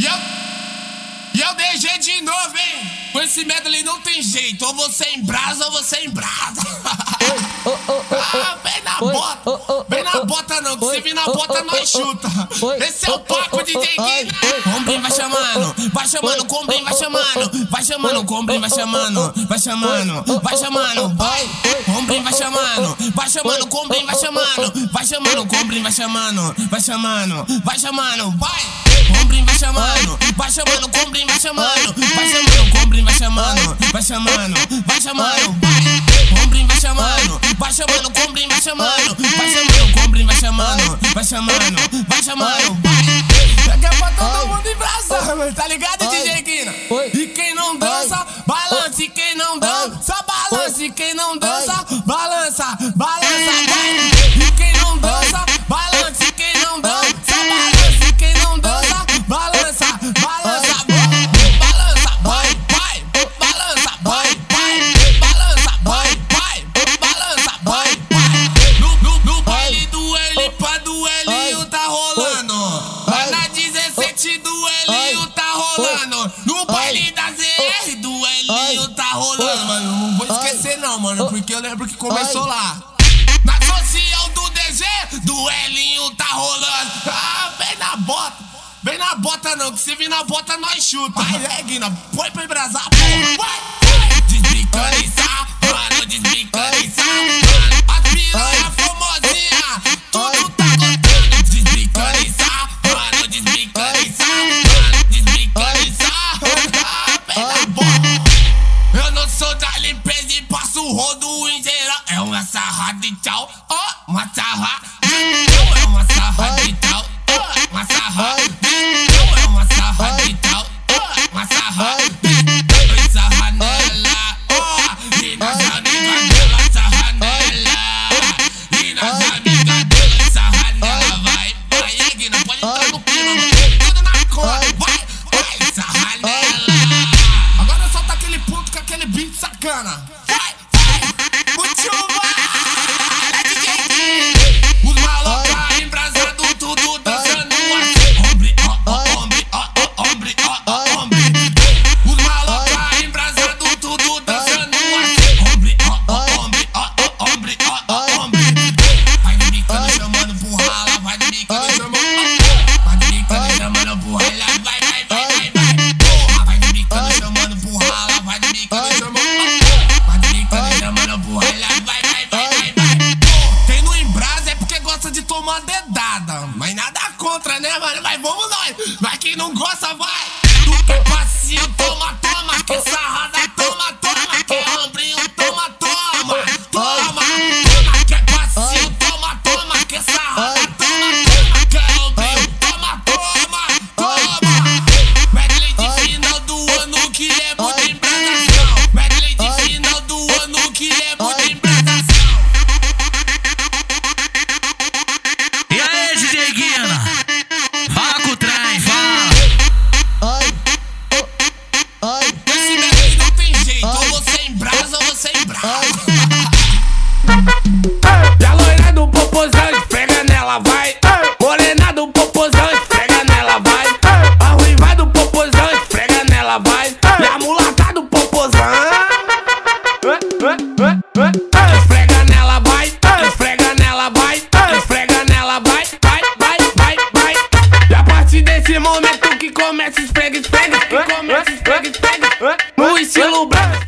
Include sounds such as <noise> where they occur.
E eu, e eu DG de novo, hein? Com esse medley não tem jeito. Ou você em brasa ou você em brasa. <laughs> ah, vem na bota. Vem na bota não, que se vir na bota nós chuta. Esse é o papo de Denguinho. Combrim vai chamando, vai chamando, Combrim vai chamando. Vai chamando, Combrim vai chamando. Vai chamando, vai chamando, vai. Combrim vai chamando, vai chamando, Combrim vai chamando. Vai chamando, Combrim vai chamando. Vai chamando, vai chamando, vai. Combrim vai chamando, vai chamando, Combrim vai chamando. Vai chamando, Combrim vai chamando. Vai chamando, vai chamando, vai. Combrim vai chamando, vai chamando, Combrim vai chamando. Vai chamando, Combrim vai chamando. Vai chamando, vai chamando, vai. Daqui é pra todo mundo em brasa, tá ligado, DJ Guina? E quem não dança, balance. E quem não dança, balance. E quem não dança, balança, balança, vai. No baile da ZR do L tá rolando. Mano, não vou esquecer não, mano, porque eu lembro que começou lá. Na social do DG, do Elinho tá rolando. Ah, vem na bota. Vem na bota não, que se vir na bota nós chuta. Vai, é, Guina, põe pra embrasar, porra. Vai, vai. Desbicaniçar, mano, desbicaniçar. Tchau, ó, uma sarrada. É uma sarrada e tchau, ó, uma sarrada. É uma sarrada e tchau, ó, uma sarrada. Dois sarra nela, ó, e nas amigas dela sarra nela. E nas amigas dela sarra nela, vai, vai, Egg, não pode entrar no clima, mano. Tudo na corda, vai, vai, sarra nela. Agora solta aquele ponto com aquele beat sacana. Mas nada contra, né, mano? Mas vamos nós. Mas quem não gosta, vai. Tu quer passinho, toma, toma. Sarrada, toma, Esfrega nela, vai. Esfrega nela, vai. Esfrega nela, vai. Vai, vai, vai, vai. E a partir desse momento que começa esfrega, esfrega. Que começa esfrega, esfrega. No estilo branco.